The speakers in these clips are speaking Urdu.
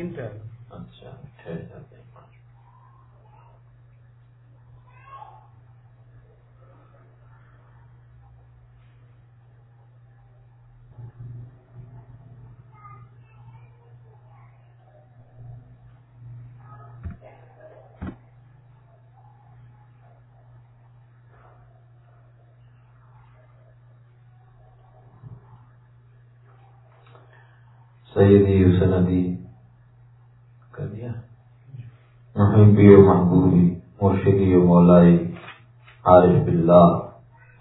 تین پہ اچھا ٹھہر جاتے ہیں۔ سیدی سندی دیا محبی و محبوبی، مرشدی و مولائی، عارف باللہ،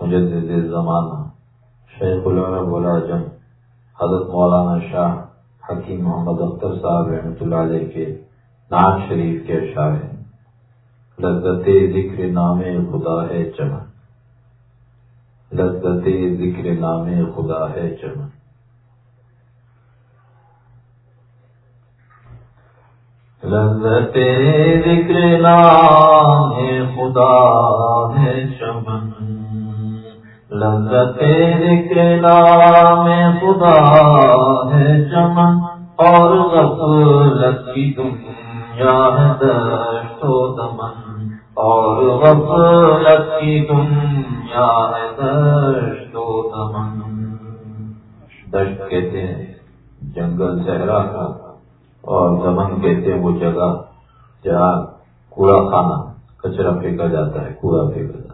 مجدد زمانہ شیخ العرب والعجم حضرت مولانا شاہ حکیم محمد اختر صاحب رحمۃ اللہ علیہ کے نام شریف کے اشعار ہیں۔ لذت ذکر نام خدا ہے چمن۔ لذت ذکر نام خدا ہے چمن۔ لذت ذکر نام ہے، خدا ہے چمن۔ لذت ذکر نام ہے، خدا ہے چمن۔ اور غفلت کی دنیا ہے دشت و دمن۔ اور غفلت کی دنیا ہے دشت و دمن۔ دشت کہتے ہیں، جنگل صحرا کا۔ اور زمن کہتے ہیں وہ جگہ جہاں کوڑا خانہ، کچرا پھینکا جاتا ہے، کوڑا پھینکا جاتا ہے۔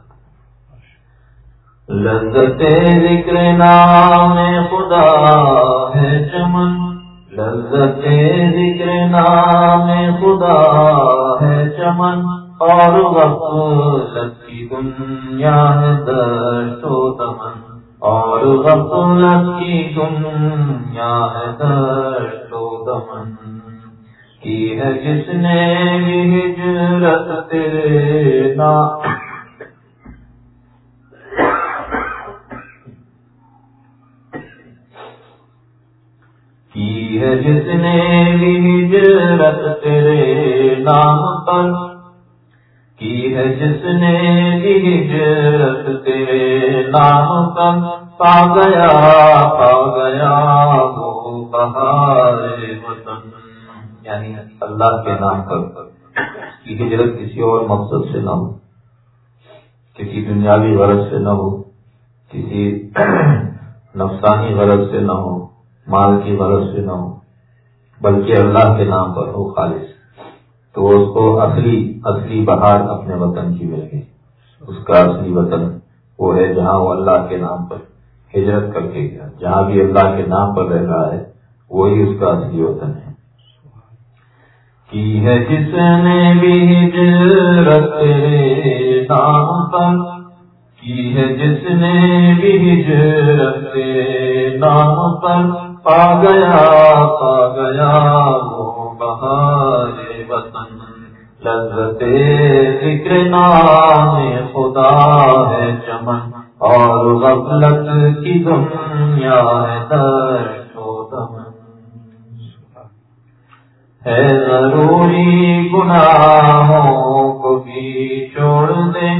لذت ذکر نام خدا ہے چمن۔ لذت ذکر نام خدا ہے چمن۔ اور غفلت کی دنیا ہے دشت و دمن۔ اور غفلت کی دنیا ہے دشت و دمن کی ہے جس نے ہجرت تیرے نام کی ہے جس نے ہجرت تیرے نام پر کی ہے جس نے ہجرت تیرے نام پر پا گیا پا گیا وہ بہار وطن۔ یعنی اللہ کے نام پر۔ کی ہجرت کسی اور مقصد سے نہ ہو، کسی دنیاوی غرض سے نہ ہو، کسی نفسانی غرض سے نہ ہو، مال کی غرض سے نہ ہو، بلکہ اللہ کے نام پر ہو خالص۔ تو اس کو اصلی اصلی بہار اپنے وطن کی مل گئی۔ اس کا اصلی وطن وہ ہے جہاں وہ اللہ کے نام پر ہجرت کر کے گیا۔ جہاں بھی اللہ کے نام پر رہ رہا ہے وہی اس کا اصلی وطن ہے۔ کی ہے جس نے بھی ہجرت تیرے نام پر؟ کی ہے جس نے بھی ہجرت تیرے نام پر؟ پا گیا پا گیا وہ بہار وطن۔ لذت ذکر نام خدا ہے چمن، اور غفلت کی دنیا ہے درد۔ ہے ضروری گناہوں کو بھی چھوڑ دیں۔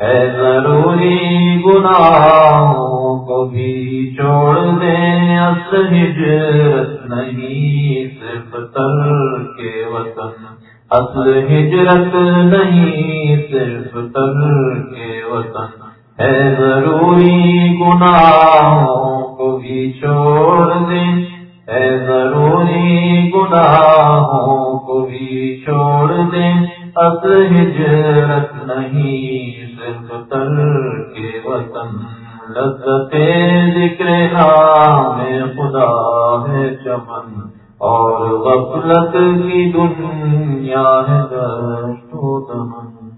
ہے ضروری گناہوں کو بھی چھوڑ دیں اصل ہجرت نہیں صرف تر کے وطن اصل ہجرت نہیں صرف تر کے وطن ہے ضروری گناہوں کو بھی چھوڑ دیں ہے ضروری گناہ گناہوں کو بھی چھوڑ دیں۔ اصل ہجرت نہیں، صرف تر کے وطن۔ لذت ذکر نام خدا ہے چمن۔ اور غفلت کی دنیا ہے دشت و دمن۔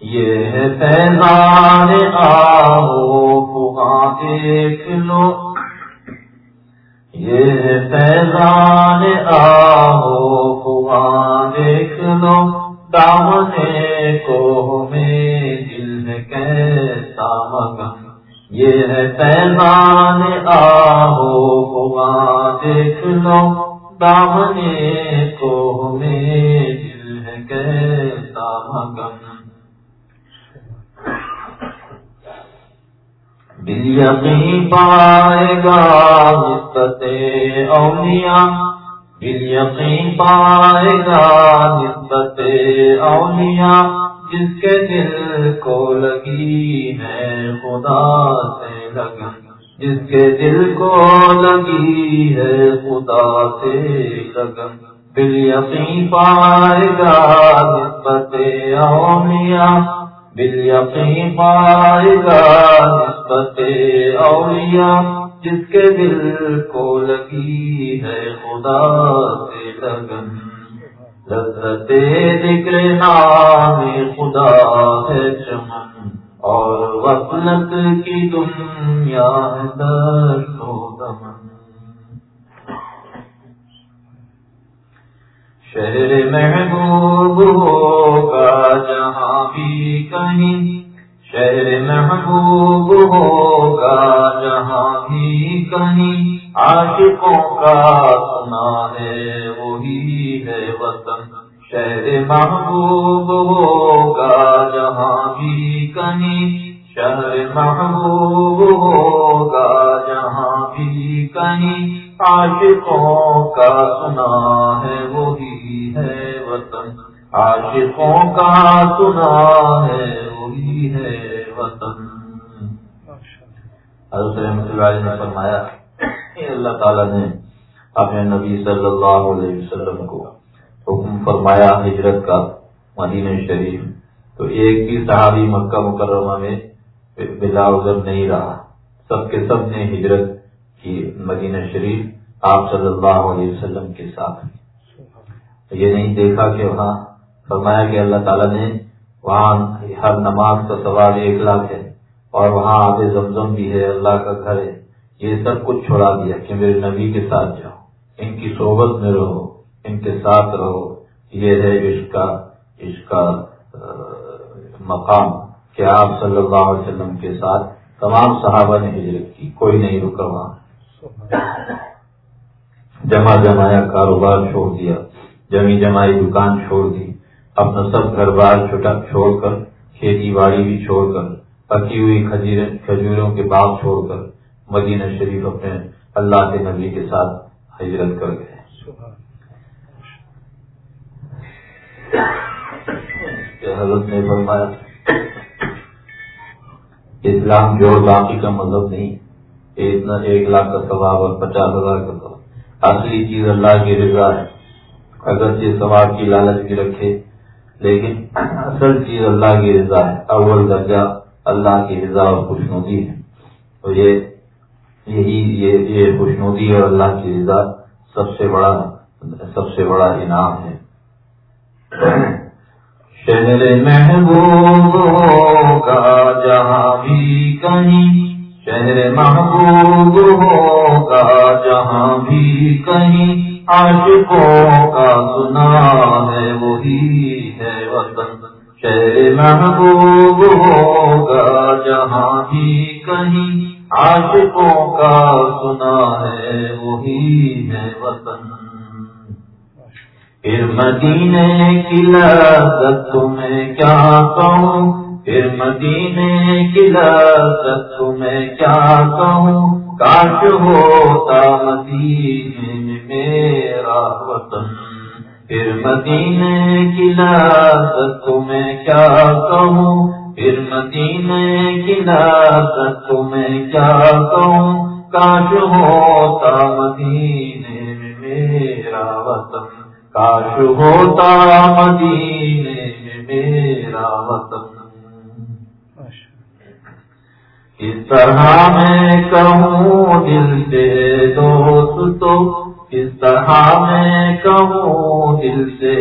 یہ ہے فیضان آؤ فغاں دیکھ لو۔ یہ فیضان آؤ فغاں دیکھ لو دامنے کو میں دل ہے کیسا مگن۔ یہ ہے فیضان آؤ دیکھ لو دامنے کو میں دل ہے کیسا مگن۔ دل یقین پائے گا نسبت اولیاء، دل یقین پائے گا نسبت اولیاء، جس کے دل کو لگی ہے خدا سے لگن، جس کے دل کو لگی ہے خدا سے لگن۔ دل یقین پائے گا نسبت اولیاء، دل یقین پائے گا نسبت اولیاء، جس کے دل کو لگی ہے خدا سے لگن۔ لذت ذکر نام خدا ہے چمن، اور وطنت کی دنیا در دمن۔ شہر محبوب ہوگا جہاں بھی کہیں شہر محبوب ہوگا جہاں بھی کہیں عاشقوں کا سنا ہے، وہی ہے وطن۔ شہر محبوب ہوگا جہاں بھی کہیں شہر محبوب ہوگا جہاں بھی کہیں، عاشقوں کا سنا ہے، وہی ہے وطن۔ عاشقوں کا سنا ہے ہے وطن۔ حضرت رحمت اللہ علیہ نے فرمایا اللہ تعالیٰ نے اپنے نبی صلی اللہ علیہ وسلم کو حکم فرمایا ہجرت کا مدینہ شریف۔ تو ایک بھی صحابی مکہ مکرمہ میں بلا ادھر نہیں رہا۔ سب کے سب نے ہجرت کی مدینہ شریف آپ صلی اللہ علیہ وسلم کے ساتھ۔ یہ نہیں دیکھا کہ وہاں فرمایا کہ اللہ تعالیٰ نے وہاں ہر نماز کا سوال ایک لاکھ ہے اور وہاں آب زمزم بھی ہے، اللہ کا گھر ہے۔ یہ سب کچھ چھوڑا دیا کہ میرے نبی کے ساتھ جاؤ، ان کی صحبت میں رہو، ان کے ساتھ رہو۔ یہ ہے عشق کا عشق کا مقام کہ آپ صلی اللہ علیہ وسلم کے ساتھ تمام صحابہ نے ہجرت کی، کوئی نہیں رکا وہاں۔ جمع جمایا کاروبار چھوڑ دیا جمی جمائی دکان چھوڑ دی۔ اپنا سب گھر بار چھوڑ کر، کھیتی باڑی بھی چھوڑ کر، پکی ہوئی کھجوروں کے باغ چھوڑ کر مدینہ شریف اپنے اللہ کے نبی کے ساتھ ہجرت کر گئے۔ حضرت نے فرمایا، اسلام جوڑ باقی کا مذہب نہیں اتنا ایک لاکھ کا ثواب اور پچاس ہزار کا ثواب۔ اصلی چیز اللہ کی رضا ہے۔ اگر یہ ثواب کی لالچ بھی رکھے لیکن اصل چیز اللہ کی رضا ہے، اول درجہ اللہ کی رضا اور خوش نوتی ہے۔ تو یہ یہی، یہ خوش نوتی اور اللہ کی رضا سب سے بڑا، سب سے بڑا انعام ہے۔ شہر محبوب کا جہاں بھی کہیں۔ شہر محبوب ہوگا جہاں بھی کہیں۔ عاشقوں کا سنا ہے وہی وطن شہر محبوب ہوگا جہاں بھی کہیں، عاشقوں کا سنا ہے وہی ہے وطن۔ پھر مدینے کی لذت میں کیا کہوں؟ پھر مدینے کی لذت میں کیا کہوں؟ کاش ہوتا مدینے میں میرا وطن۔ پھر مدینے کی لذت میں کیا کہوں؟ پھر مدینے کی لذت میں کیا کہوں؟ کاش ہوتا مدینے میں میرا وطن، کاش ہوتا مدینے میں میرا وطن۔ اس طرح میں کہوں دل سے دوست تو اس طرح میں کہوں دل سے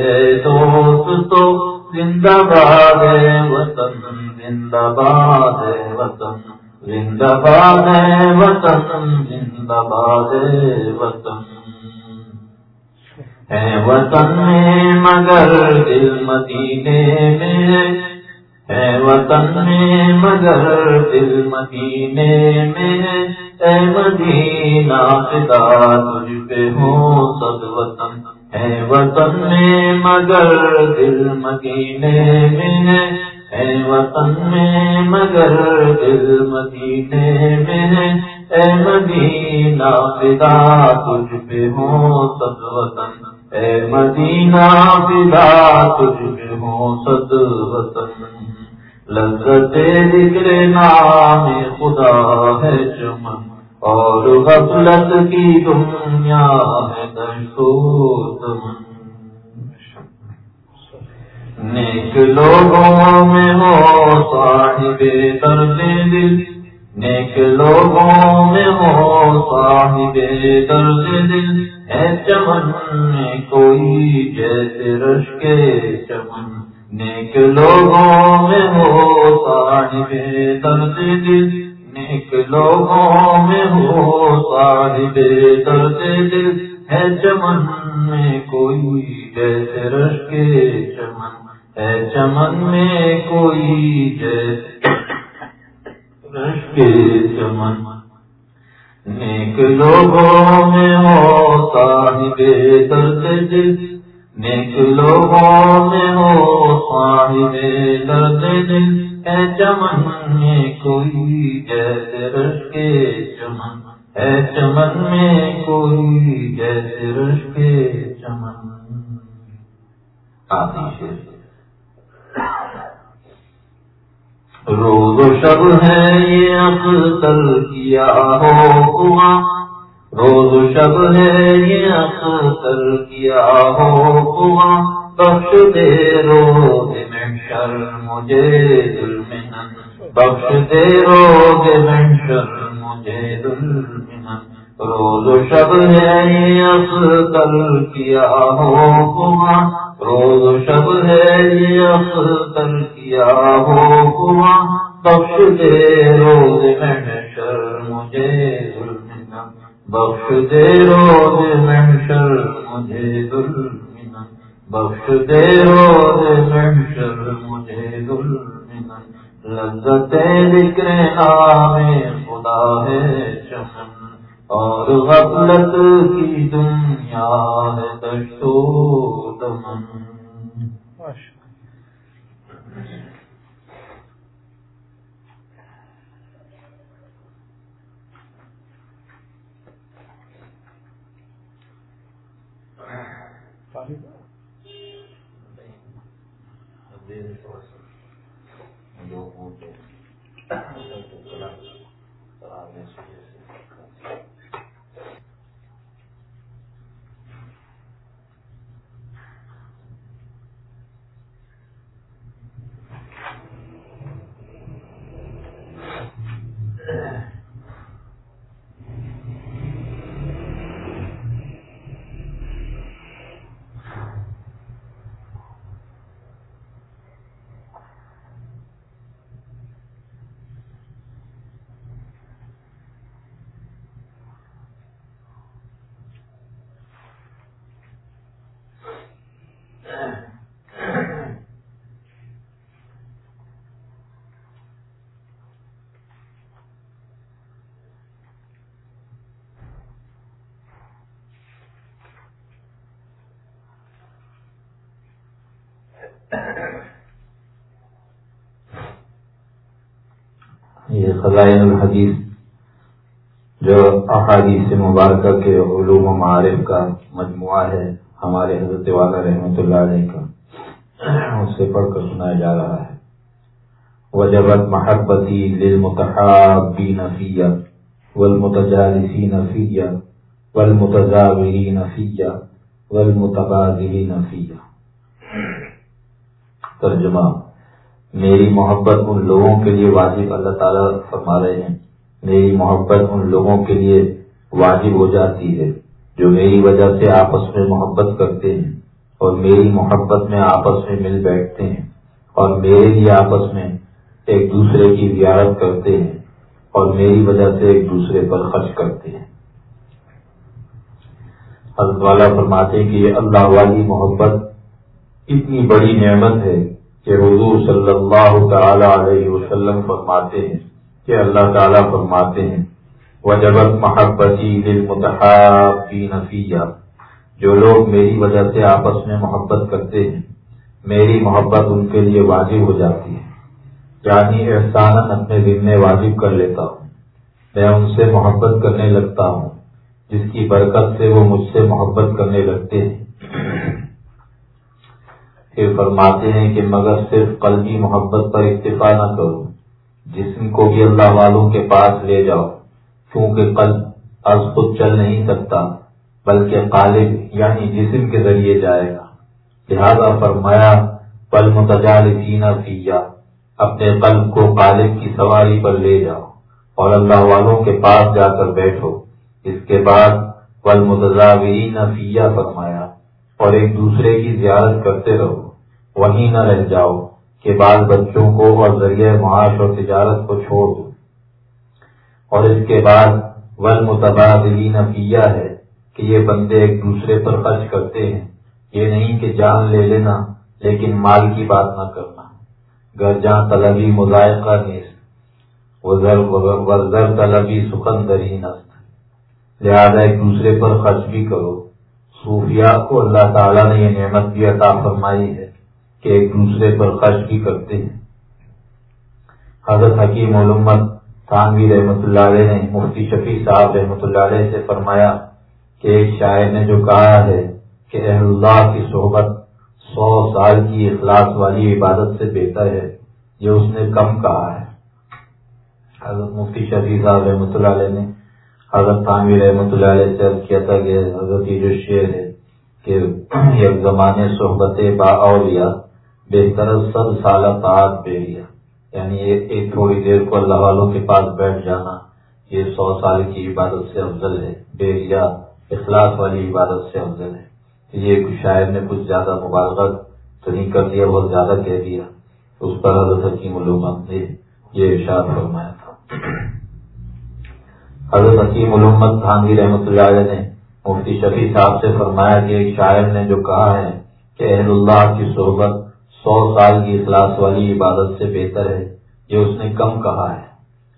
دوست تو زندہ باد وطن زندہ باد وطن زندہ باد وطن زندہ باد وطن ہے وطن میں مگر دل مدینے میں ہے وطن میں مگر دل مدینے میں، اے مدینہ خدا تجھ پہ ہو سد وطن۔ ہے وطن میں مگر دل مدینے میں، اے وطن میں مگر دل مدینے میں، اے مدینہ فدا تجھ پہ ہو سد وطن۔ اے مدینہ فدا تجھ پہ ہو سد وطن۔ لذت ذکر نام خدا ہے چمن۔ اور غفلت کی دنیا ہے دمن نیک لوگوں میں ہو صاحب درد دل۔ نیک لوگوں میں ہو صاحب درد دل۔ ہے چمن میں کوئی جیسے رش کے چمن۔ نیک لوگوں میں ہو صاحب درد دل۔ نیک لوگوں میں ہو صاحب درد دل۔ ہے چمن میں کوئی جیسے رش کے چمن۔ ہے چمن میں کوئی جیسے رش کے چمن۔ نیک لوگوں میں ہو صاحب درد دل۔ نیک لوگوں میں ہو صاحب درد دل۔ ہے چمن میں کوئی جیسے رش کے چمن۔ ہے چمن میں کوئی جیسے رش کے چمن۔ آتی روز و شب ہے یہ اختر کیا ہوا۔ روز و شب ہے یہ اختر کیا ہو ہوا بخش دے روز میں شر، مجھے دل میں بخش دے روز میں شر، مجھے دل میں روز و شب ہے یہ اختر کیا ہو ہوا روز و شب ہے یہ اختر کیا ہو ہوا بخش دے روز محشر مجھے ظلم بخش دے روز محشر، مجھے ظلم بخش دے روز محشر، مجھے ظلم لذت ذکر نام خدا ہے چمن اور غفلت کی دنیا ہے دشتو دمن۔ ہے یہ خزائن الحدیث جو احادیث مبارکہ کے علوم و معارف کا مجموعہ ہے، ہمارے حضرت والا رحمۃ اللہ علیہ کا، اس سے پڑھ کر سنایا جا رہا ہے۔ وجبت محبتی للمتحابی نفیہ والمتجالسی نفیہ والمتزاوری نفیہ والمتبادلی نفیہ ترجمہ۔ میری محبت ان لوگوں کے لیے واجب، اللہ تعالیٰ فرما رہے ہیں۔ میری محبت ان لوگوں کے لیے واجب ہو جاتی ہے، جو میری وجہ سے آپس میں محبت کرتے ہیں اور میری محبت میں آپس میں مل بیٹھتے ہیں اور میرے لیے آپس میں ایک دوسرے کی زیارت کرتے ہیں اور میری وجہ سے ایک دوسرے پر خرچ کرتے ہیں۔ حضرت والا فرماتے کہ یہ اللہ والی محبت اتنی بڑی نعمت ہے کہ حضور صلی اللہ تعالی علیہ وسلم فرماتے ہیں کہ اللہ تعالیٰ فرماتے ہیں، وجبت محبتی للمتحابین نفیہ جو لوگ میری وجہ سے آپس میں محبت کرتے ہیں، میری محبت ان کے لیے واجب ہو جاتی ہے۔ یعنی احسان اپنے ذمے واجب کر لیتا ہوں۔ میں ان سے محبت کرنے لگتا ہوں، جس کی برکت سے وہ مجھ سے محبت کرنے لگتے ہیں۔ پھر فرماتے ہیں کہ مگر صرف قلبی محبت پر اکتفا نہ کرو جسم کو بھی اللہ والوں کے پاس لے جاؤ، کیونکہ قلب از خود چل نہیں سکتا، بلکہ قالب یعنی جسم کے ذریعے جائے گا۔ لہذا فرمایا پل متجال سینا سیا اپنے قلب کو قالب کی سواری پر لے جاؤ اور اللہ والوں کے پاس جا کر بیٹھو۔ اس کے بعد پل متضاوین فیا فرمایا۔ اور ایک دوسرے کی زیارت کرتے رہو۔ وہیں نہ رہ جاؤ کہ بال بچوں کو اور ذریعہ معاش اور تجارت کو چھوڑ دو۔ اور اس کے بعد ول متبادلین فیا ہے کہ یہ بندے ایک دوسرے پر خرچ کرتے ہیں۔ یہ نہیں کہ جان لے لینا، لیکن مال کی بات نہ کرنا۔ گر جہاں طلبی مذائقہ نیس ورزر طلبی سکندری نست۔ لہذا ایک دوسرے پر خرچ بھی کرو۔ صوفیہ کو اللہ تعالیٰ نے یہ نعمت بھی عطا فرمائی ہے کہ ایک دوسرے پر خرچ بھی کرتے ہیں۔ حضرت حکیم علمت تھانوی رحمۃ اللہ علیہ نے مفتی شفیع صاحب رحمۃ اللہ علیہ سے فرمایا کہ ایک شاعر نے جو کہا ہے کہ اہل اللہ کی صحبت سو سال کی اخلاص والی عبادت سے بہتر ہے، یہ اس نے کم کہا ہے۔ حضرت مفتی شفیع صاحب رحمۃ اللہ علیہ نے حضرت تانوی رحمۃ اللہ علیہ سے کیا تھا کہ حضرت یہ جو شعر ہے کہ ایک زمانے صحبت با اولیا بہتر سب سالہ تعت بے لیا۔ یعنی ایک تھوڑی دیر کو اللہ والوں کے پاس بیٹھ جانا، یہ سو سال کی عبادت سے افضل ہے، بے لیا اخلاص والی عبادت سے افضل ہے۔ یہ شاعر نے کچھ زیادہ مبالغت تو نہیں کر دیا، بہت زیادہ کہہ دیا۔ اس پر حضرت حکیم علومت نے یہ ارشاد فرمایا تھا۔ حضرت حکیم علومت خانوی رحمۃ اللہ علیہ نے مفتی شفیع صاحب سے فرمایا کہ ایک شاعر نے جو کہا ہے کہ اہل اللہ کی صحبت سو سال کی اخلاص والی عبادت سے بہتر ہے، یہ اس نے کم کہا ہے۔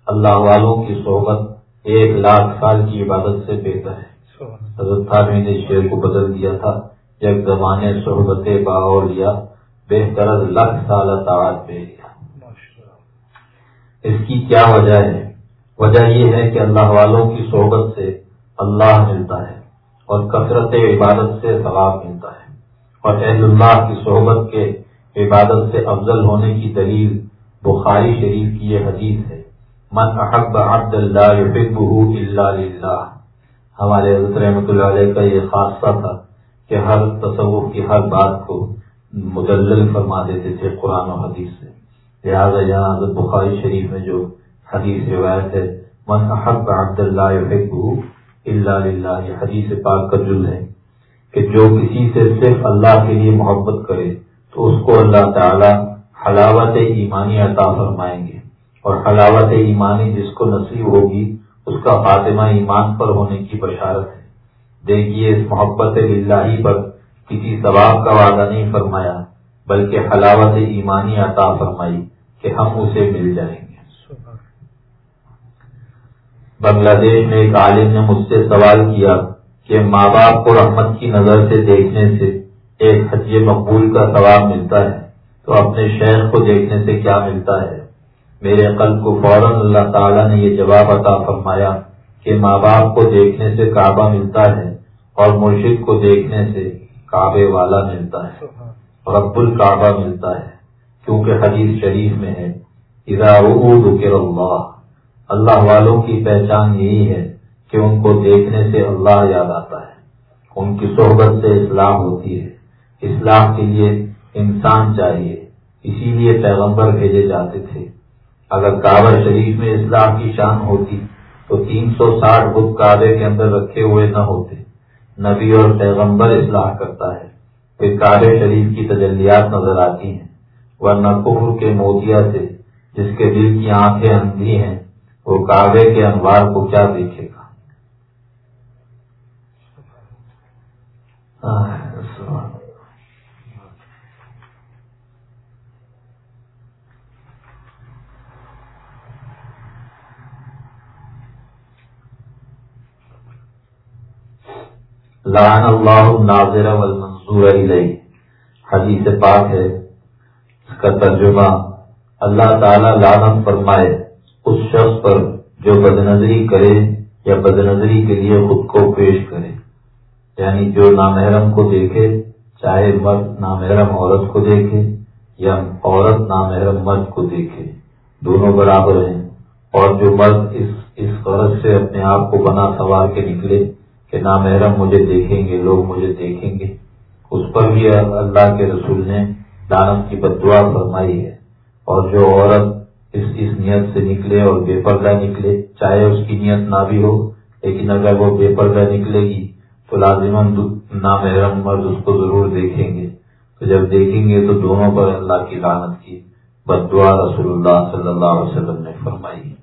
اللہ والوں کی صحبت ایک لاکھ سال کی عبادت سے بہتر ہے۔ حضرت تھانوی نے شعر کو بدل دیا تھا جب زمانے صحبت باور لیا بہتر لاکھ سال تعداد پہ لیا اس کی کیا وجہ ہے؟ وجہ یہ ہے کہ اللہ والوں کی صحبت سے اللہ ملتا ہے اور کثرت عبادت سے ثواب ملتا ہے۔ اور اہل اللہ کی صحبت کے عبادت سے افضل ہونے کی دلیل بخاری شریف کی یہ حدیث ہے۔ من احب عبد اللہ اللہ ہمارے حضرت رحمۃ اللہ علیہ کا یہ خاصہ تھا کہ ہر تصور کی ہر بات کو مدلل فرما دیتے تھے قرآن و حدیث سے۔ لہٰذا یہاں حضرت بخاری شریف میں جو حدیث روایت ہے، من احب عبد اللہ اللہ یہ حدیث پاک کا جل ہے کہ جو کسی سے صرف اللہ کے لیے محبت کرے تو اس کو اللہ تعالی حلاوت ایمانی عطا فرمائیں گے اور حلاوت ایمانی جس کو نصیب ہوگی، اس کا فاطمہ ایمان پر ہونے کی بشارت ہے۔ دیکھیے، اس محبت اللہ پر کسی ثواب کا وعدہ نہیں فرمایا، بلکہ حلاوت ایمانی عطا فرمائی کہ ہم اسے مل جائیں۔ گے بنگلہ دیش میں ایک عالم نے مجھ سے سوال کیا کہ ماں باپ کو رحمت کی نظر سے دیکھنے سے ایک حج مقبول کا ثواب ملتا ہے تو اپنے شہر کو دیکھنے سے کیا ملتا ہے؟ میرے قلب کو فوراً اللہ تعالیٰ نے یہ جواب عطا فرمایا کہ ماں باپ کو دیکھنے سے کعبہ ملتا ہے اور مرشد کو دیکھنے سے کعبے والا ملتا ہے۔ رب الکعبہ ملتا ہے کیونکہ حدیث شریف میں ہے اللہ اللہ والوں کی پہچان یہی ہے کہ ان کو دیکھنے سے اللہ یاد آتا ہے۔ ان کی صحبت سے اسلام ہوتی ہے۔ اسلام کے لیے انسان چاہیے۔ اسی لیے پیغمبر بھیجے جاتے تھے۔ اگر کعبہ شریف میں اسلام کی شان ہوتی تو تین سو ساٹھ بت کعبے کے اندر رکھے ہوئے نہ ہوتے۔ نبی اور پیغمبر اصلاح کرتا ہے۔ پھر کعبے شریف کی تجلیات نظر آتی ہیں۔ ورنہ کفر کے موتیا سے، جس کے دل کی آنکھیں اندھی ہیں وہ کعبے کے انوار کو کیا دیکھے گا؟ لعن اللہ ناظر والمنظور علیہ حدیث پاک ہے۔ اس کا ترجمہ اللہ تعالیٰ لانت فرمائے۔ اس شخص پر جو بد نظری کرے یا بد نظری کے لیے خود کو پیش کرے۔ یعنی جو نامحرم کو دیکھے، چاہے مرد نامحرم عورت کو دیکھے یا عورت نامحرم مرد کو دیکھے، دونوں برابر ہیں۔ اور جو مرد اس اس غرض سے اپنے آپ کو بنا سوار کے نکلے کہ نامحرم مجھے دیکھیں گے، لوگ مجھے دیکھیں گے، اس پر بھی اللہ کے رسول نے دانت کی بدعا فرمائی ہے۔ اور جو عورت اس اس نیت سے نکلے اور بے پردہ نکلے، چاہے اس کی نیت نہ بھی ہو، لیکن اگر وہ بے پردہ نکلے گی تو لازمن نامحرم مرد اس کو ضرور دیکھیں گے۔ تو جب دیکھیں گے تو دونوں پر اللہ کی لانت کی۔ بدعا رسول اللہ صلی اللہ علیہ وسلم نے فرمائی۔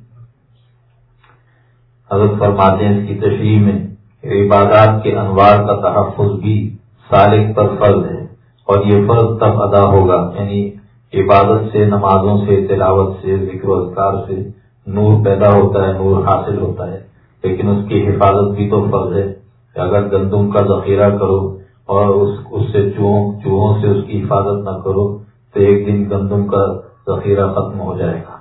حضرت فرماتے ہیں اس کی تشریح میں، عبادات کے انوار کا تحفظ بھی سالک پر فرض ہے اور یہ فرض تب ادا ہوگا یعنی عبادت سے، نمازوں سے، تلاوت سے، ذکر و اذکار سے نور پیدا ہوتا ہے، نور حاصل ہوتا ہے۔ لیکن اس کی حفاظت بھی تو فرض ہے کہ اگر گندم کا ذخیرہ کرو اور اس اس سے چوہوں سے اس کی حفاظت نہ کرو تو ایک دن گندم کا ذخیرہ ختم ہو جائے گا۔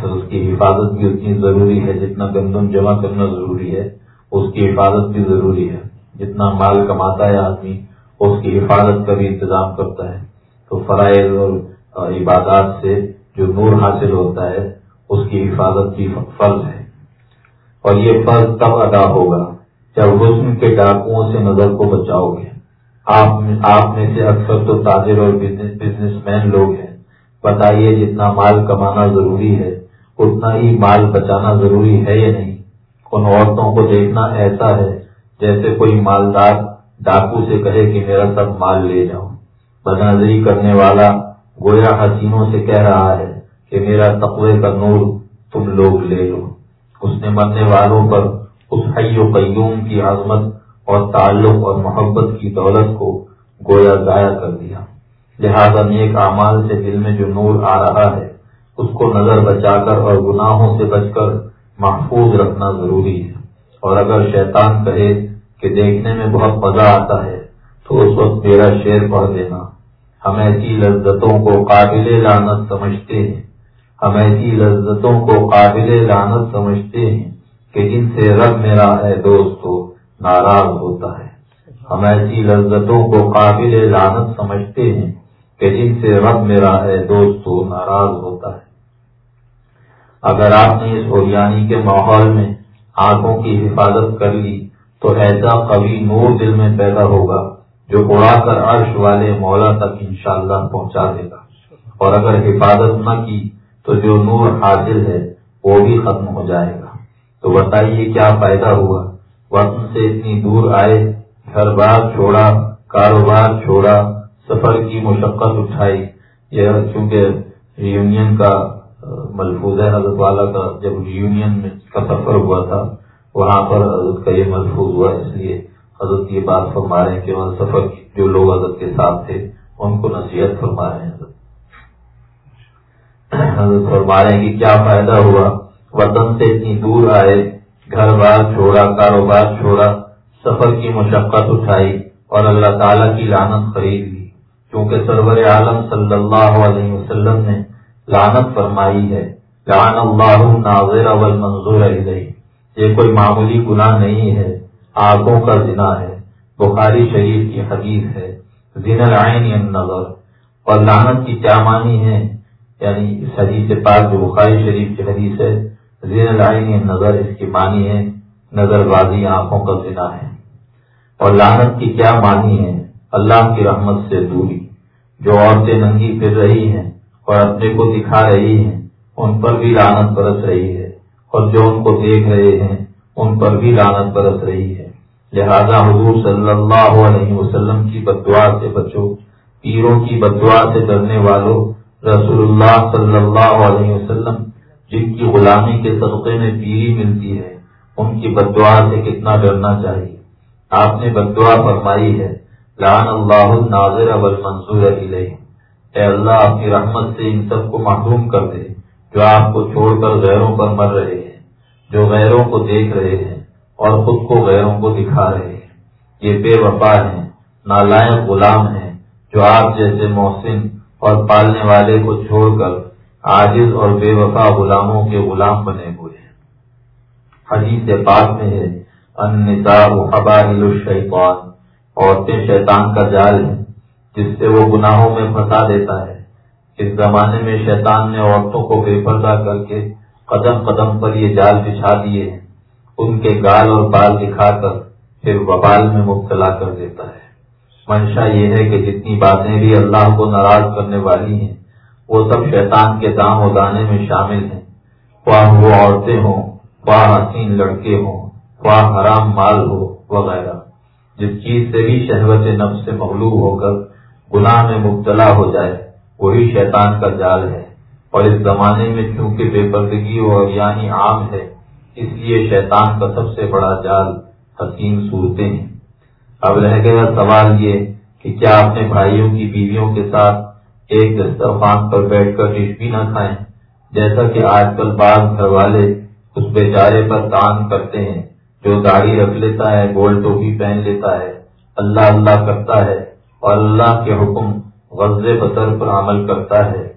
تو اس کی حفاظت بھی اتنی ضروری ہے جتنا گندم جمع کرنا ضروری ہے، اس کی حفاظت بھی ضروری ہے۔ جتنا مال کماتا ہے آدمی، اس کی حفاظت کا بھی انتظام کرتا ہے۔ تو فرائض اور عبادات سے جو نور حاصل ہوتا ہے، اس کی حفاظت بھی فرض ہے۔ اور یہ فرض تب ادا ہوگا جب حسن کے ڈاکوؤں سے نظر کو بچاؤ گے۔ آپ میں سے اکثر تو تاجر اور بزنس مین لوگ ہیں۔ بتائیے جتنا مال کمانا ضروری ہے، اتنا ہی مال بچانا ضروری ہے یا نہیں؟ ان عورتوں کو دیکھنا ایسا ہے جیسے کوئی مالدار ڈاکو سے کہے کہ میرا سب مال لے جاؤ۔ بدنظری کرنے والا گویا حسینوں سے کہہ رہا ہے کہ میرا تقوی کا نور تم لوگ لے لو۔ اس نے مرنے والوں پر اس حی و قیوم کی عظمت اور تعلق اور محبت کی دولت کو گویا ضائع کر دیا۔ لہذا نیک اعمال سے دل میں جو نور آ رہا ہے، اس کو نظر بچا کر اور گناہوں سے بچ کر محفوظ رکھنا ضروری ہے۔ اور اگر شیطان کہے کہ دیکھنے میں بہت مزہ آتا ہے، تو اس وقت میرا شعر پڑھ دینا۔ ہم ایسی لذتوں کو قابل لانت سمجھتے ہیں۔ ہم ایسی لذتوں کو قابل لانت سمجھتے ہیں کہ جن سے رب میرا ہے دوستو ناراض ہوتا ہے۔ ہم ایسی لذتوں کو قابل لانت سمجھتے ہیں کہ جن سے رب میرا ہے دوستو ناراض ہوتا ہے۔ اگر آپ نے اس اوریانی کے ماحول میں آنکھوں کی حفاظت کر لی، تو ایسا کبھی نور دل میں پیدا ہوگا جو اڑا کر عرش والے مولا تک انشاءاللہ پہنچا دے گا۔ اور اگر حفاظت نہ کی تو جو نور حاصل ہے وہ بھی ختم ہو جائے گا۔ تو بتائیے کیا فائدہ ہوا؟ وقت سے اتنی دور آئے، گھر بار چھوڑا، کاروبار چھوڑا، سفر کی مشقت اٹھائی۔ یہ چونکہ ریونین کا، ملفوظ ہے، حضرت والا کا، جب ریونین کا سفر ہوا تھا، وہاں پر حضرت کا یہ ملفوظ ہوا۔ اس لیے حضرت یہ بات فرما رہے ہیں کہ وہاں سفر جو لوگ حضرت کے ساتھ تھے، ان کو نصیحت فرما رہے ہیں حضرت۔ حضرت فرما رہے ہیں کہ کیا فائدہ ہوا؟ وطن سے اتنی دور آئے، گھر بار چھوڑا، کاروبار چھوڑا، سفر کی مشقت اٹھائی اور اللہ تعالیٰ کی لانت خرید لی۔ کیونکہ سرور عالم صلی اللہ علیہ وسلم نے لانت فرمائی ہے۔ لان اللہ ناظر منظور یہ کوئی معمولی گناہ نہیں ہے۔ آنکھوں کا زنا ہے۔ بخاری شریف کی حدیث ہے زن العین نظر اور لانت کی کیا معنی ہے؟ یعنی اس حدیث پاک جو بخاری شریف کی حدیث ہے زین العین نظر اس کی معنی ہے نظر بازی، آنکھوں کا زنا ہے۔ اور لانت کی کیا معنی ہے؟ اللہ کی رحمت سے دوری۔ جو عورتیں ننگی پھر رہی ہیں اور اپنے کو دکھا رہی ہیں، ان پر بھی لانت برس رہی ہے۔ اور جو ان کو دیکھ رہے ہیں، ان پر بھی لانت برس رہی ہے۔ لہذا حضور صلی اللہ علیہ وسلم کی بدعا سے بچو، پیروں کی بدعا سے ڈرنے والوں رسول اللہ صلی اللہ علیہ وسلم، جن کی غلامی کے صدقے میں پیری ملتی ہے، ان کی بدعا سے کتنا ڈرنا چاہیے؟ آپ نے بدعا فرمائی ہے لان اللہ ناظر اب منظور علیہ اے اللہ، اپنی رحمت سے ان سب کو محروم کر دے، جو آپ کو چھوڑ کر غیروں پر مر رہے ہیں، جو غیروں کو دیکھ رہے ہیں۔ اور خود کو غیروں کو دکھا رہے ہیں۔ یہ بے وفا ہیں، نالائق غلام ہیں جو آپ جیسے محسن اور پالنے والے کو چھوڑ کر عاجز اور بے وفا غلاموں کے غلام بنے ہوئے ہیں۔ حدیث پاک میں ہے ان الشیطان۔ عورتیں شیطان کا جال ہے جس سے وہ گناہوں میں پھنسا دیتا ہے۔ اس زمانے میں شیطان نے عورتوں کو بے پردہ کر کے قدم قدم پر یہ جال بچھا دیے ہیں۔ ان کے گال اور بال دکھا کر پھر وبال میں مبتلا کر دیتا ہے۔ منشا یہ ہے کہ جتنی باتیں بھی اللہ کو ناراض کرنے والی ہیں، وہ سب شیطان کے دام و دانے میں شامل ہیں۔ خواہ وہ عورتیں ہوں، خواہ حسین لڑکے ہوں، خواہ حرام مال ہو وغیرہ۔ جس چیز سے بھی شہوت نفس سے مغلوب ہو کر گناہ میں مبتلا ہو جائے، وہی شیطان کا جال ہے۔ اور اس زمانے میں چونکہ بے پردگی اور یعنی عام ہے اس لیے شیطان کا سب سے بڑا جال حسین صورتیں ہیں۔ اب رہ گیا سوال یہ کہ کیا اپنے بھائیوں کی بیویوں کے ساتھ ایک دسترخوان پر بیٹھ کر ڈش بھی نہ کھائیں؟ جیسا کہ آج کل بعض گھر والے اس بیچارے پر کام کرتے ہیں، جو داڑھی رکھ لیتا ہے، گول ٹوپی پہن لیتا ہے۔ اللہ اللہ کرتا ہے اور اللہ کے حکم غز بطر پر عمل کرتا ہے۔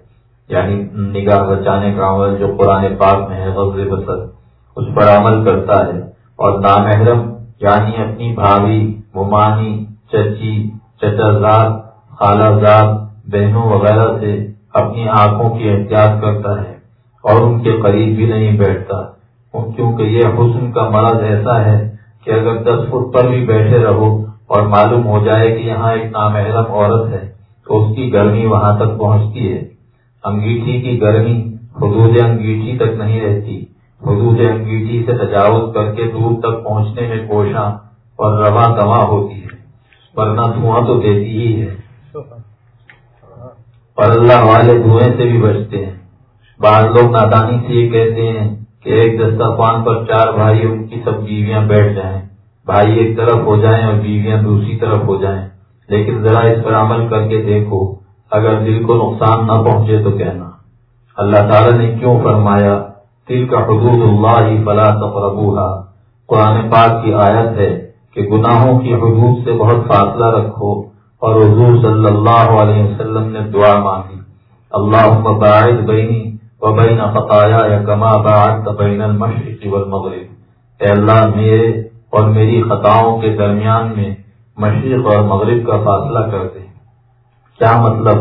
یعنی نگاہ بچانے کا عمل جو قرآن پاک میں ہے غز بطر اس پر عمل کرتا ہے اور نامحرم یعنی اپنی بھابھی ممانی، چچی چچا خالہ زاد، بہنوں وغیرہ سے اپنی آنکھوں کی احتیاط کرتا ہے اور ان کے قریب بھی نہیں بیٹھتا۔ کیونکہ یہ حسن کا مرض ایسا ہے کہ اگر دس فٹ پر بھی بیٹھے رہو اور معلوم ہو جائے کہ یہاں ایک نامحرم عورت ہے تو اس کی گرمی وہاں تک پہنچتی ہے۔ انگیٹھی کی گرمی حدود انگیٹھی تک نہیں رہتی۔ حدود انگیٹھی سے تجاوز کر کے دور تک پہنچنے میں کوشاں اور رواں دواں ہوتی ہے۔ ورنہ دھواں تو دیتی ہی ہے۔ اور اللہ والے دھوئیں سے بھی بچتے ہیں۔ بعض لوگ نادانی سے یہ کہتے ہیں کہ ایک دسترخوان پر چار بھائی ان کی سب بیویاں بیٹھ جائیں۔ بھائی ایک طرف ہو جائیں اور بیویاں دوسری طرف ہو جائیں۔ لیکن ذرا اس پر عمل کر کے دیکھو، اگر دل کو نقصان نہ پہنچے تو کہنا۔ اللہ تعالیٰ نے کیوں فرمایا دل کا حدود اللہ فلا تقربوها۔ قرآن پاک کی آیت ہے کہ گناہوں کی حدود سے بہت فاصلہ رکھو اور حضور صلی اللہ علیہ وسلم نے دعا مانگی۔ اللہ باعث بینی و بین خطایا یا کما باعث بین المشرق والمغرب۔ اے اللہ، میرے اور میری خطاؤں کے درمیان میں مشرق اور مغرب کا فاصلہ کر دے۔ کیا مطلب؟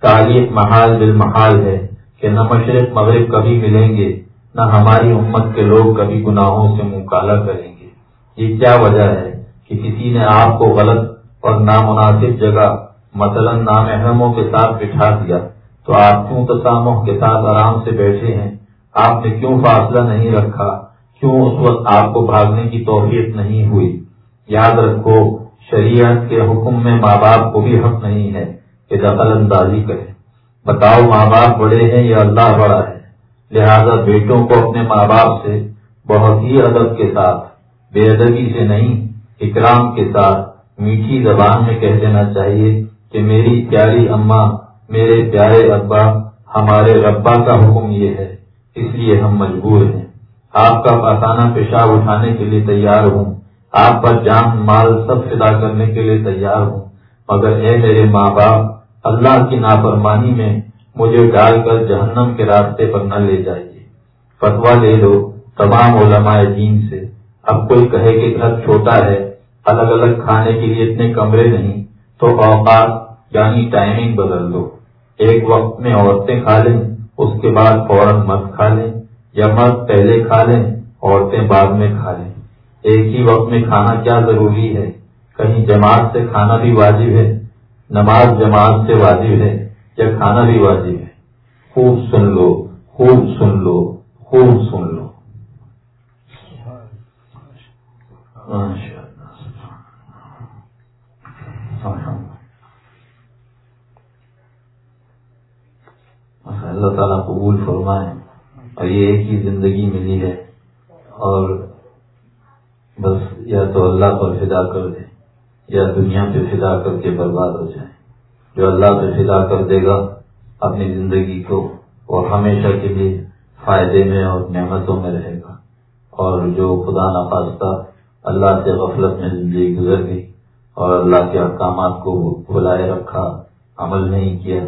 تعلیق محال بالمحال ہے کہ نہ مشرق مغرب کبھی ملیں گے نہ ہماری امت کے لوگ کبھی گناہوں سے مکالا کریں گے۔ یہ کیا وجہ ہے کہ کسی نے آپ کو غلط اور نامناسب جگہ، مثلا نامحرموں کے ساتھ بٹھا دیا، تو آپ کیوں تسامح کے ساتھ آرام سے بیٹھے ہیں؟ آپ نے کیوں فاصلہ نہیں رکھا؟ کیوں اس وقت آپ کو بھاگنے کی توفیق نہیں ہوئی؟ یاد رکھو، شریعت کے حکم میں ماں باپ کو بھی حق نہیں ہے کہ دخل اندازی کرے بتاؤ ماں باپ بڑے ہیں یا اللہ بڑا ہے؟ لہذا بیٹوں کو اپنے ماں باپ سے بہت ہی ادب کے ساتھ، بے ادبی سے نہیں، اکرام کے ساتھ میٹھی زبان میں کہہ دینا چاہیے کہ میری پیاری اماں، میرے پیارے ابا، ہمارے ربا کا حکم یہ ہے، اس لیے ہم مجبور ہیں۔ آپ کا پاسانہ پیشاب اٹھانے کے لیے تیار ہوں۔ آپ پر جان، مال سب فدا کرنے کے لیے تیار ہوں۔ مگر اے میرے ماں باپ، اللہ کی نافرمانی میں مجھے ڈال کر جہنم کے راستے پر نہ لے جائیے۔ فتوا لے لو تمام علماء دین سے۔ اب کوئی کہے کہ گھر چھوٹا ہے، الگ الگ کھانے کے لیے اتنے کمرے نہیں، تو اوقات یعنی ٹائمنگ بدل دو۔ ایک وقت میں عورتیں کھا لیں، اس کے بعد فوراً مرد کھا لیں، یا مرد پہلے کھا لیں، عورتیں بعد میں کھا لیں۔ ایک ہی وقت میں کھانا کیا ضروری ہے؟ کہیں جماعت سے کھانا بھی واجب ہے؟ نماز جماعت سے واجب ہے؟ یا کھانا بھی واجب ہے، خوب سن لو، خوب سن لو، خوب سن لو۔ اللہ تعالیٰ قبول فرمائے۔ اور یہ ایک ہی زندگی ملی ہے۔ اور بس یا تو اللہ پر فدا کر دے، یا دنیا پہ فدا کر کے برباد ہو جائے۔ جو اللہ پہ فدا کر دے گا اپنی زندگی کو وہ ہمیشہ کے لیے فائدے میں اور نعمتوں میں رہے گا۔ اور جو خدا نخواستہ اللہ سے غفلت میں زندگی گزر گئی اور اللہ کے احکامات کو بلائے رکھا، عمل نہیں کیا،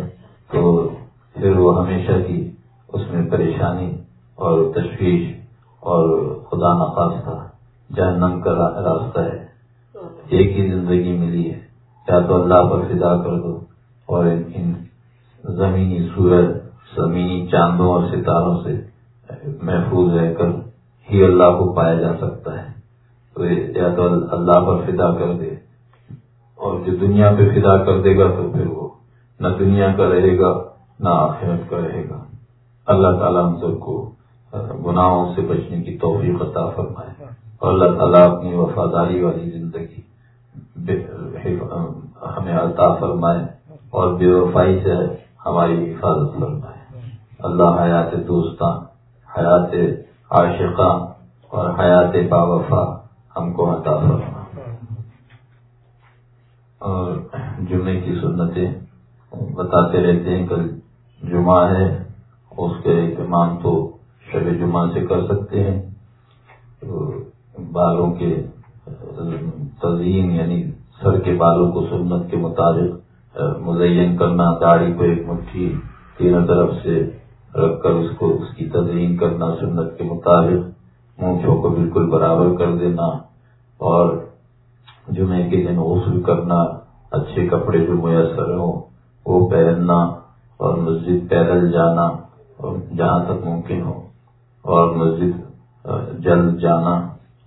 تو پھر وہ ہمیشہ کی اس میں پریشانی اور تشویش اور خدا نخواستہ جہنم کا راستہ ہے۔ ایک ہی زندگی ملی ہے۔ یا تو اللہ پر فدا کر دو اور ان زمینی سورج زمینی چاندوں اور ستاروں سے محفوظ رہ کر ہی اللہ کو پایا جا سکتا ہے۔ تو یا تو اللہ پر فدا کر دے اور جو دنیا پہ فدا کر دے گا تو پھر وہ نہ دنیا کا رہے گا، نہ آخرت کا رہے گا۔ اللہ تعالیٰ ہم سب کو گناہوں سے بچنے کی توفیق عطا فرمائے۔ اور اللہ تعالیٰ اپنی وفاداری والی زندگی ہمیں عطا فرمائے۔ اور بے وفائی سے ہماری حفاظت فرمائے اللہ حیات دوستاں حیات عاشقہ اور حیات با وفا ہم کو عطا فرما۔ اور جمعے کی سنتیں بتاتے رہتے ہیں، کل جمعہ ہے، اس کے اہتمام تو شب جمعہ سے کر سکتے ہیں۔ بالوں کے تزئین یعنی سر کے بالوں کو سنت کے مطابق مزین کرنا، داڑھی کو ایک مٹھی تینوں طرف سے رکھ کر اس کو اس کی تزئین کرنا سنت کے مطابق، مونچھوں کو بالکل برابر کر دینا اور جمعے کے دن غسل کرنا، اچھے کپڑے جو میسر ہوں وہ پہننا اور مسجد پیدل جانا اور جہاں تک ممکن ہو اور مسجد جلد جانا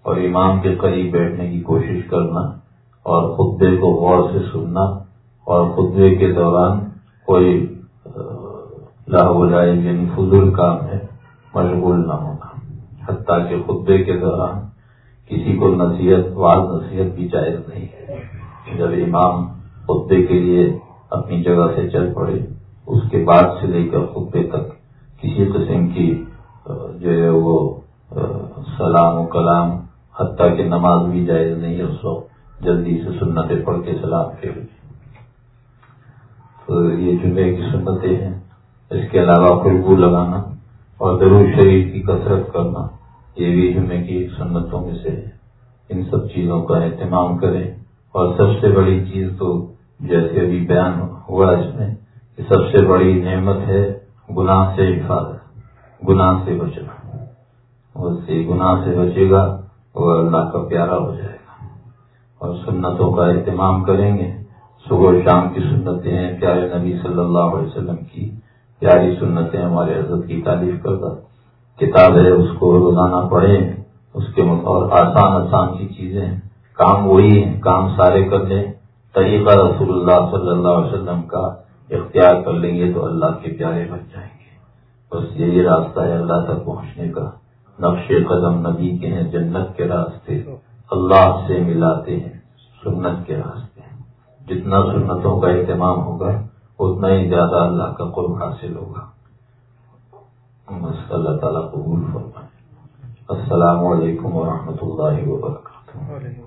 اور امام کے قریب بیٹھنے کی کوشش کرنا اور خطبے کو غور سے سننا اور خطبے کے دوران کوئی لاہ یعنی فضول کام ہے، مشغول نہ ہونا۔ حتیٰ کہ خطبے کے دوران کسی کو نصیحت واض نصیحت بھی جائز نہیں۔ ہے جب امام خطبے کے لیے اپنی جگہ سے چل پڑے، اس کے بعد سے لے کر خطبے تک کسی قسم کی جو ہے وہ سلام و کلام، حتیٰ کہ نماز بھی جائز نہیں ہے اس وقت جلدی سے سنتیں پڑھ کے سلام کے یہ جمعے کی سنتیں ہیں، اس کے علاوہ خوشبو لگانا اور ضرور شریف کی کثرت کرنا، یہ بھی جمعے کی سنتوں میں سے ہے۔ ان سب چیزوں کا اہتمام کریں۔ اور سب سے بڑی چیز تو جیسے ابھی بیان ہوا اس میں کہ سب سے بڑی نعمت ہے گناہ سے حفاظت، گناہ سے بچنا۔ اس سے گناہ سے بچے گا وہ اللہ کا پیارا ہو جائے گا۔ اور سنتوں کا اہتمام کریں گے صبح و شام کی سنتیں ہیں پیارے نبی صلی اللہ علیہ وسلم کی پیاری سنتیں ہمارے حضرت کی تعریف کرتا کتاب ہے، اس کو روزانہ پڑھیں، اس کے اور آسان آسان کی چیزیں، کام وہی ہیں، کام سارے کر لیں، طریقہ رسول اللہ صلی اللہ علیہ وسلم کا اختیار کر لیں گے تو اللہ کے پیارے بن جائیں گے۔ بس یہی راستہ ہے اللہ تک پہنچنے کا۔ نقش قدم نبی کے ہیں، جنت کے راستے، اللہ سے ملاتے ہیں، سنت کے راستے۔ جتنا سنتوں کا اہتمام ہوگا، اتنا ہی زیادہ اللہ کا قرب حاصل ہوگا۔ بس اللہ تعالیٰ قبول فرمائے السلام علیکم ورحمۃ اللہ وبرکاتہ۔